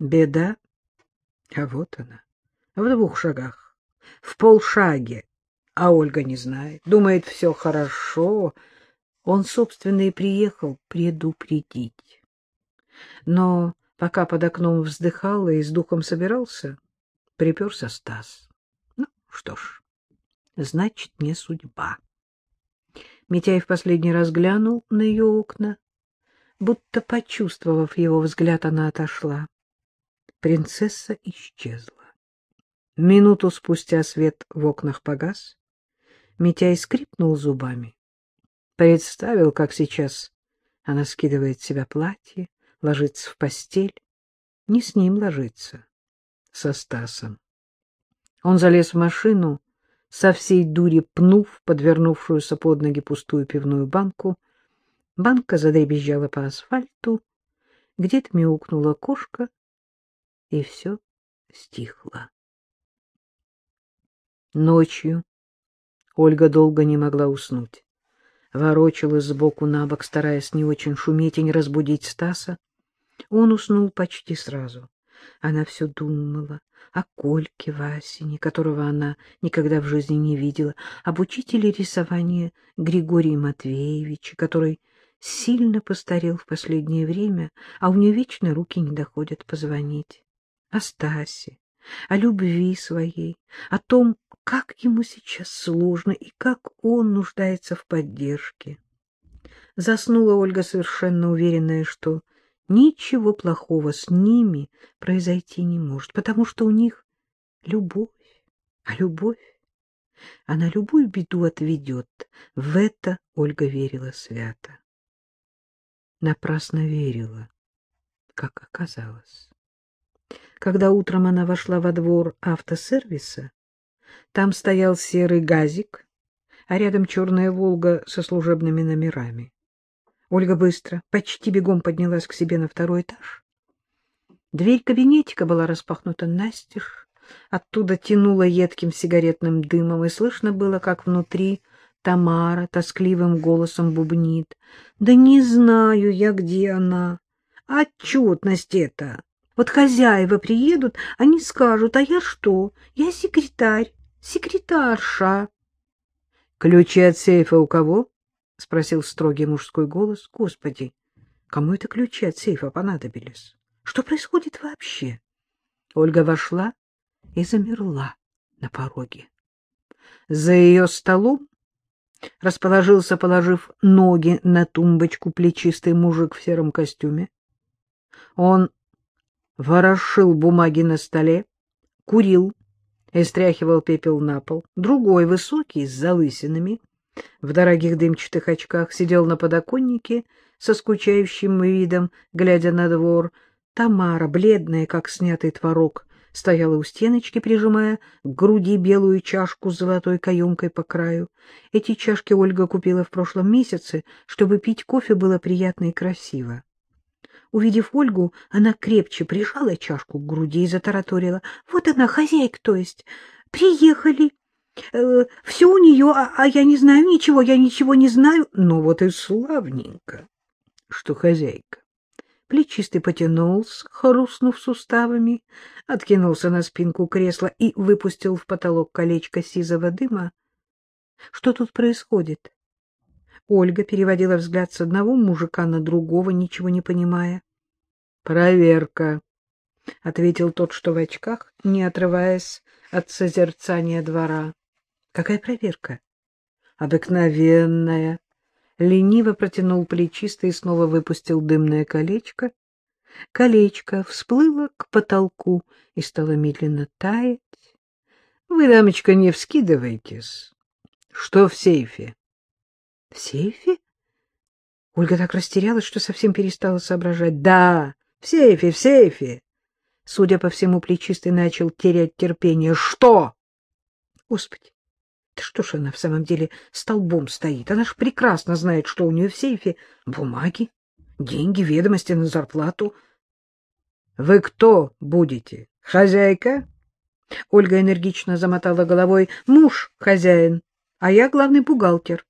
Беда, а вот она, в двух шагах, в полшаге, а Ольга не знает, думает, все хорошо. Он, собственно, и приехал предупредить. Но пока под окном вздыхал и с духом собирался, приперся Стас. Ну, что ж, значит, не судьба. Митяй в последний раз глянул на ее окна. Будто почувствовав его взгляд, она отошла. Принцесса исчезла. Минуту спустя свет в окнах погас. Митяй скрипнул зубами. Представил, как сейчас она скидывает с себя платье, ложится в постель. Не с ним ложится, со Стасом. Он залез в машину, со всей дури пнув подвернувшуюся под ноги пустую пивную банку. Банка задребезжала по асфальту, где-то мяукнула кошка, и все стихло. Ночью Ольга долго не могла уснуть. Ворочалась сбоку на бок, стараясь не очень шуметь и не разбудить Стаса. Он уснул почти сразу. Она все думала о Кольке Васине, которого она никогда в жизни не видела, об учителе рисования Григории Матвеевиче, который сильно постарел в последнее время, а у нее вечно руки не доходят позвонить, о Стасе, о любви своей, о том, как ему сейчас сложно и как он нуждается в поддержке. Заснула Ольга совершенно уверенная, что ничего плохого с ними произойти не может, потому что у них любовь, а любовь, она любую беду отведет. В это Ольга верила свято. Напрасно верила, как оказалось. Когда утром она вошла во двор автосервиса, там стоял серый газик, а рядом черная «Волга» со служебными номерами. Ольга быстро, почти бегом поднялась к себе на второй этаж. Дверь кабинетика была распахнута настежь, оттуда тянуло едким сигаретным дымом, и слышно было, как внутри Тамара тоскливым голосом бубнит. — Да не знаю я, где она. Отчетность это. Вот хозяева приедут, они скажут, а я что? Я секретарь, секретарша. — Ключи от сейфа у кого? — спросил строгий мужской голос. — Господи, кому это ключи от сейфа понадобились? Что происходит вообще? Ольга вошла и замерла на пороге. За ее столом расположился, положив ноги на тумбочку, плечистый мужик в сером костюме. Он ворошил бумаги на столе, курил и стряхивал пепел на пол. Другой, высокий, с залысинами, в дорогих дымчатых очках, сидел на подоконнике со скучающим видом, глядя на двор. Тамара, бледная, как снятый творог, стояла у стеночки, прижимая к груди белую чашку с золотой каемкой по краю. Эти чашки Ольга купила в прошлом месяце, чтобы пить кофе было приятно и красиво. Увидев Ольгу, она крепче прижала чашку к груди и затараторила. — Вот она, хозяйка, то есть. Приехали. Э, все у нее, а, а я не знаю ничего, я ничего не знаю. Ну вот и славненько, что хозяйка. Плечистый потянулся, хрустнув суставами, откинулся на спинку кресла и выпустил в потолок колечко сизого дыма. Что тут происходит? Ольга переводила взгляд с одного мужика на другого, ничего не понимая. — Проверка, — ответил тот, что в очках, не отрываясь от созерцания двора. Какая проверка? Обыкновенная. Лениво протянул плечисто и снова выпустил дымное колечко. Колечко всплыло к потолку и стало медленно таять. Вы, дамочка, не вскидывайтесь. Что в сейфе? В сейфе? Ольга так растерялась, что совсем перестала соображать. Да, в сейфе, в сейфе. Судя по всему, плечистый начал терять терпение. Что? Господи, да что ж она в самом деле столбом стоит? Она ж прекрасно знает, что у нее в сейфе бумаги, деньги, ведомости на зарплату. — Вы кто будете? Хозяйка? Ольга энергично замотала головой. — Муж хозяин, а я главный бухгалтер. —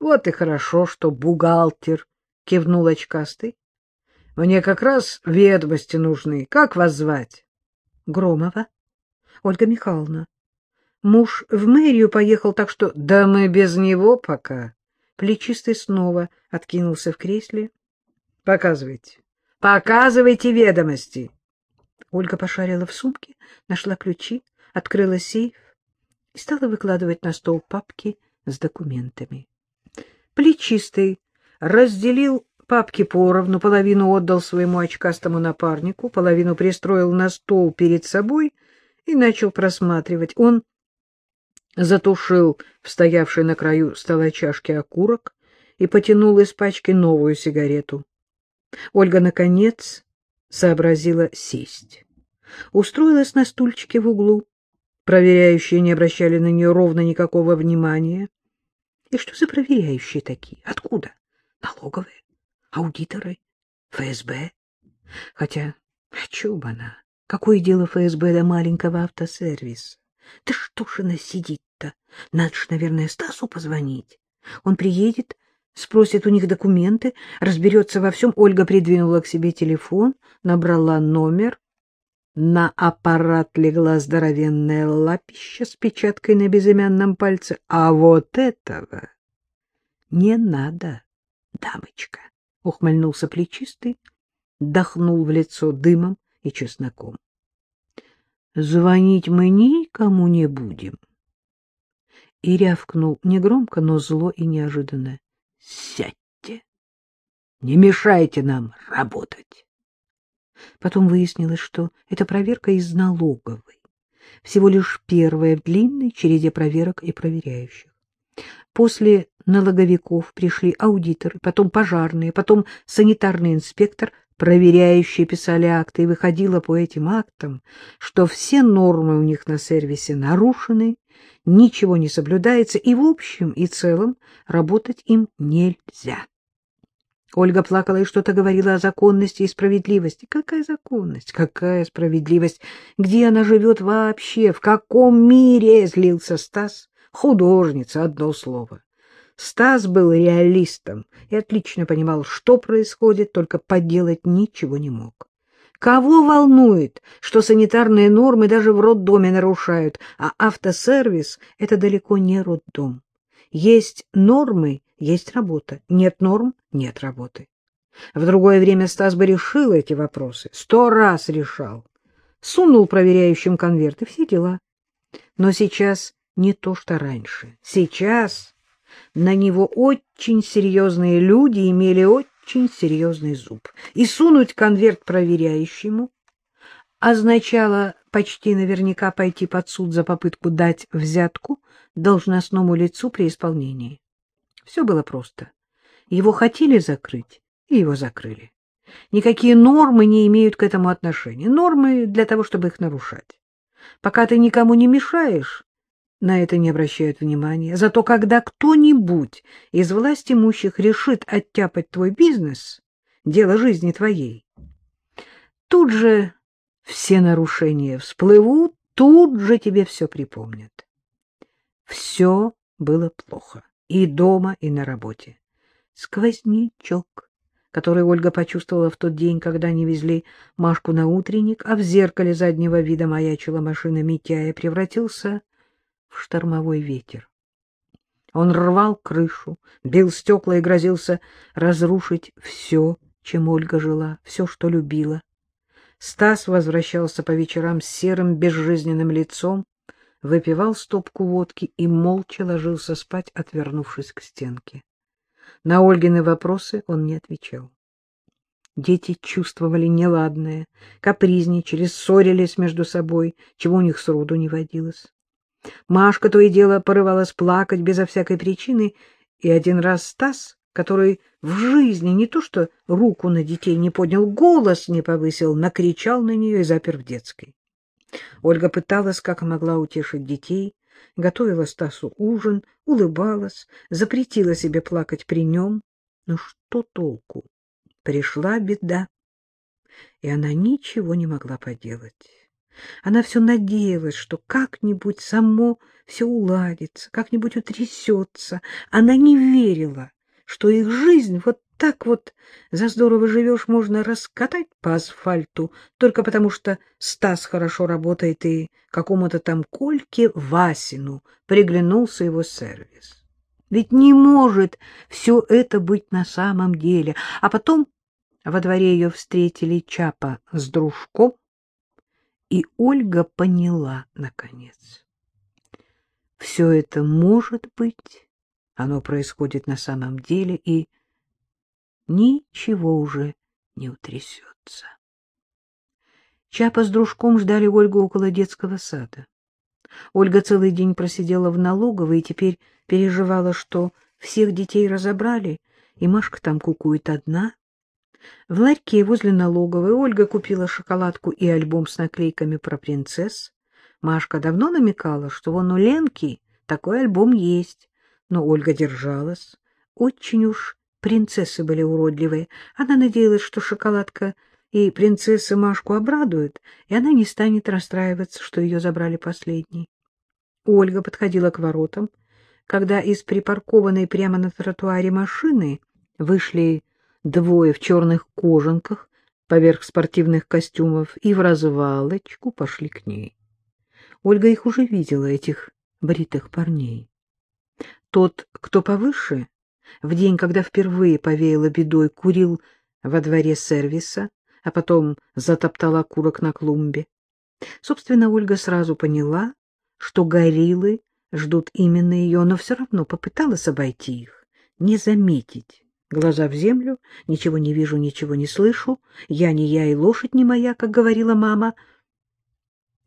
Вот и хорошо, что бухгалтер, — кивнул очкастый. — Мне как раз ведомости нужны. Как вас звать? Громова. Ольга Михайловна. Муж в мэрию поехал, так что... Да мы без него пока. Плечистый снова откинулся в кресле. Показывайте. Показывайте ведомости. Ольга пошарила в сумке, нашла ключи, открыла сейф и стала выкладывать на стол папки с документами. Плечистый разделил папки поровну, половину отдал своему очкастому напарнику, половину пристроил на стол перед собой и начал просматривать. Он затушил в стоявшей на краю стола чашки окурок и потянул из пачки новую сигарету. Ольга, наконец, сообразила сесть. Устроилась на стульчике в углу. Проверяющие не обращали на нее ровно никакого внимания. И что за проверяющие такие? Откуда? Налоговые? Аудиторы? ФСБ? Хотя, о чем она? Какое дело ФСБ до маленького автосервиса? Да что ж она сидит-то? Надо ж, наверное, Стасу позвонить. Он приедет, спросит у них документы, разберется во всем. Ольга придвинула к себе телефон, набрала номер. На аппарат легла здоровенная лапища с печаткой на безымянном пальце. А вот этого не надо, дамочка, — ухмыльнулся плечистый, дохнул в лицо дымом и чесноком. — Звонить мы никому не будем. И рявкнул негромко, но зло и неожиданно. — Сядьте! Не мешайте нам работать! Потом выяснилось, что это проверка из налоговой. Всего лишь первая в длинной череде проверок и проверяющих. После налоговиков пришли аудиторы, потом пожарные, потом санитарный инспектор, проверяющие писали акты, и выходило по этим актам, что все нормы у них на сервисе нарушены, ничего не соблюдается, и в общем и целом работать им нельзя. Ольга плакала и что-то говорила о законности и справедливости. Какая законность? Какая справедливость? Где она живет вообще? В каком мире? Злился Стас. Художница, одно слово. Стас был реалистом и отлично понимал, что происходит, только поделать ничего не мог. Кого волнует, что санитарные нормы даже в роддоме нарушают, а автосервис — это далеко не роддом. Есть нормы, есть работа. Нет норм — нет работы. В другое время Стас бы решил эти вопросы. Сто раз решал. Сунул проверяющим конверт и все дела. Но сейчас не то, что раньше. Сейчас на него очень серьезные люди имели очень серьезный зуб. И сунуть конверт проверяющему означало почти наверняка пойти под суд за попытку дать взятку должностному лицу при исполнении. Все было просто. Его хотели закрыть, и его закрыли. Никакие нормы не имеют к этому отношения. Нормы для того, чтобы их нарушать. Пока ты никому не мешаешь, на это не обращают внимания. Зато когда кто-нибудь из власть имущих решит оттяпать твой бизнес, дело жизни твоей, тут же все нарушения всплывут, тут же тебе все припомнят. Все было плохо и дома, и на работе. Сквознячок, который Ольга почувствовала в тот день, когда они везли Машку на утренник, а в зеркале заднего вида маячила машина Митяя, превратился в штормовой ветер. Он рвал крышу, бил стекла и грозился разрушить все, чем Ольга жила, все, что любила. Стас возвращался по вечерам с серым безжизненным лицом, выпивал стопку водки и молча ложился спать, отвернувшись к стенке. На Ольгины вопросы он не отвечал. Дети чувствовали неладное, капризничали, ссорились между собой, чего у них сроду не водилось. Машка то и дело порывалась плакать безо всякой причины, и один раз Стас, который в жизни не то что руку на детей не поднял, голос не повысил, накричал на нее и запер в детской. Ольга пыталась, как могла, утешить детей, готовила Стасу ужин, улыбалась, запретила себе плакать при нем. Но что толку? Пришла беда, и она ничего не могла поделать. Она все надеялась, что как-нибудь само все уладится, как-нибудь утрясется. Она не верила, что их жизнь вот так вот за здорово живешь, можно раскатать по асфальту, только потому что Стас хорошо работает и какому-то там Кольке Васину приглянулся его сервис. Ведь не может все это быть на самом деле. А потом во дворе ее встретили Чапа с дружком, и Ольга поняла, наконец. Все это может быть, оно происходит на самом деле, и ничего уже не утрясется. Чапа с дружком ждали Ольгу около детского сада. Ольга целый день просидела в налоговой и теперь переживала, что всех детей разобрали, и Машка там кукует одна. В ларьке возле налоговой Ольга купила шоколадку и альбом с наклейками про принцесс. Машка давно намекала, что вон у Ленки такой альбом есть, но Ольга держалась. Очень уж принцессы были уродливые. Она надеялась, что шоколадка и принцессы Машку обрадуют, и она не станет расстраиваться, что ее забрали последней. Ольга подходила к воротам, когда из припаркованной прямо на тротуаре машины вышли двое в черных кожанках поверх спортивных костюмов и в развалочку пошли к ней. Ольга их уже видела, этих бритых парней. Тот, кто повыше, в день, когда впервые повеяло бедой, курил во дворе сервиса, а потом затоптал окурок на клумбе. Собственно, Ольга сразу поняла, что гориллы ждут именно ее, но все равно попыталась обойти их, не заметить. Глаза в землю, ничего не вижу, ничего не слышу, я не я и лошадь не моя, как говорила мама.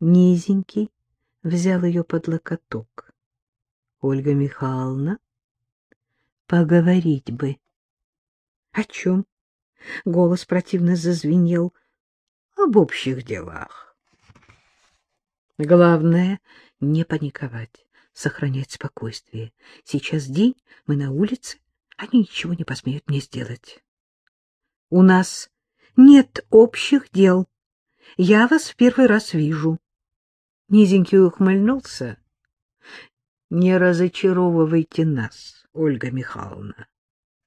Низенький взял ее под локоток. Ольга Михайловна Поговорить бы. — О чем? — голос противно зазвенел. — Об общих делах. Главное — не паниковать, сохранять спокойствие. Сейчас день, мы на улице, они ничего не посмеют мне сделать. — У нас нет общих дел. Я вас в первый раз вижу. Низенький ухмыльнулся. — Не разочаровывайте нас. Ольга Михайловна.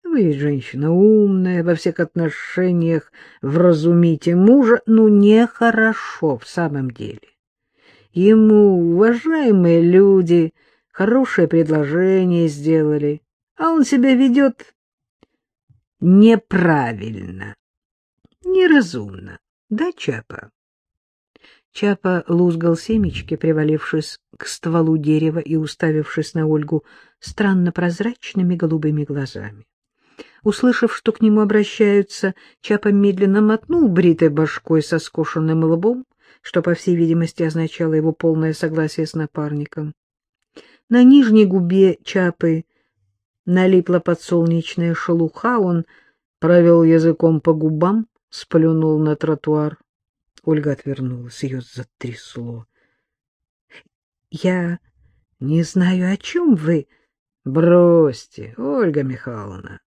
Вы женщина умная, во всех отношениях вразумите мужа, ну, нехорошо в самом деле. Ему уважаемые люди хорошее предложение сделали, а он себя ведет неправильно, неразумно. Да, Чапа? Чапа лузгал семечки, привалившись к стволу дерева и уставившись на Ольгу странно прозрачными голубыми глазами. Услышав, что к нему обращаются, Чапа медленно мотнул бритой башкой со скошенным лбом, что, по всей видимости, означало его полное согласие с напарником. На нижней губе Чапы налипла подсолнечная шелуха, он провел языком по губам, сплюнул на тротуар. Ольга отвернулась, ее затрясло. — Я не знаю, о чем вы. — Бросьте, Ольга Михайловна.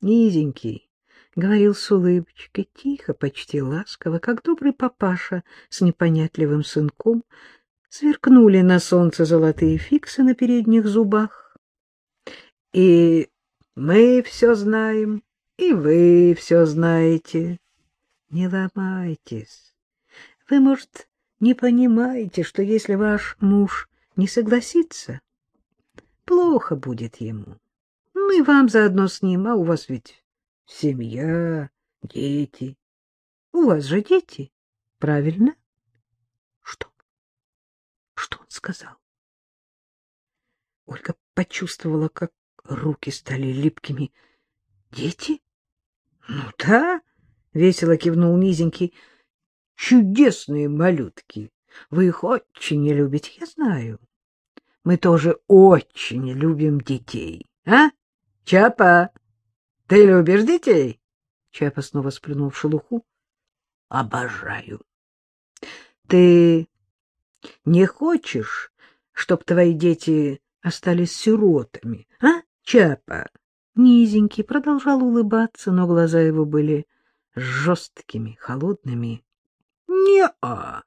Низенький, — говорил с улыбочкой, тихо, почти ласково, как добрый папаша с непонятливым сынком, сверкнули на солнце золотые фиксы на передних зубах. — И мы все знаем, и вы все знаете. Не ломайтесь. Вы, может, не понимаете, что если ваш муж не согласится, плохо будет ему. И вам заодно с ним, а у вас ведь семья, дети. У вас же дети, правильно? Что? Что он сказал? Ольга почувствовала, как руки стали липкими. Дети? Ну да, — весело кивнул низенький. — Чудесные малютки! Вы их очень не любите, я знаю. Мы тоже очень любим детей. А, Чапа, ты любишь детей? Чапа снова сплюнул в шелуху. — Обожаю. — Ты не хочешь, чтоб твои дети остались сиротами, а, Чапа? Низенький продолжал улыбаться, но глаза его были жесткими, холодными. — Не-а,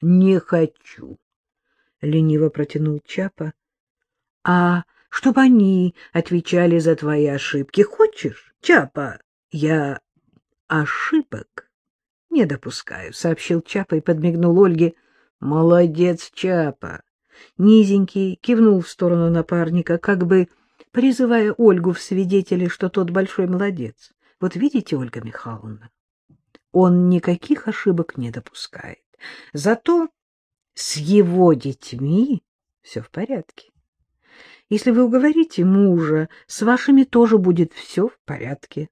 не хочу, — лениво протянул Чапа. — А чтобы они отвечали за твои ошибки, хочешь? — Чапа, я ошибок не допускаю, — сообщил Чапа и подмигнул Ольге. — Молодец, Чапа! Низенький кивнул в сторону напарника, как бы призывая Ольгу в свидетели, что тот большой молодец. Вот видите, Ольга Михайловна, он никаких ошибок не допускает. Зато с его детьми все в порядке. Если вы уговорите мужа, с вашими тоже будет все в порядке.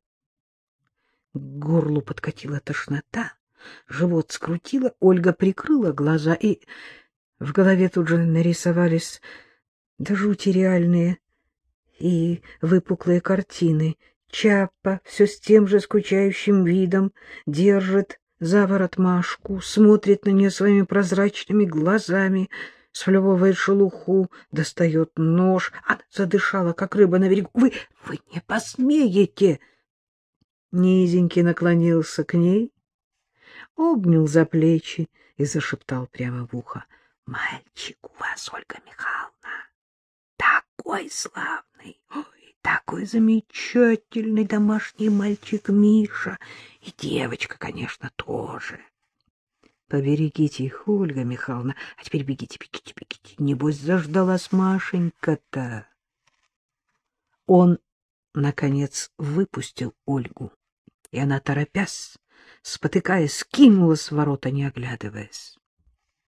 К горлу подкатила тошнота, живот скрутило, Ольга прикрыла глаза, и в голове тут же нарисовались до жути реальные и выпуклые картины. Чаппа все с тем же скучающим видом держит за ворот Машку, смотрит на нее своими прозрачными глазами, сплевывает шелуху, достает нож. Она задышала, как рыба на берегу. «Вы, вы не посмеете!» Низенький наклонился к ней, обнял за плечи и зашептал прямо в ухо. — Мальчик у вас, Ольга Михайловна, такой славный, такой замечательный домашний мальчик Миша, и девочка, конечно, тоже. Поберегите их, Ольга Михайловна, а теперь бегите, бегите, бегите, небось заждалась Машенька-то. Он, наконец, выпустил Ольгу и она, торопясь, спотыкаясь, кинулась в ворота, не оглядываясь.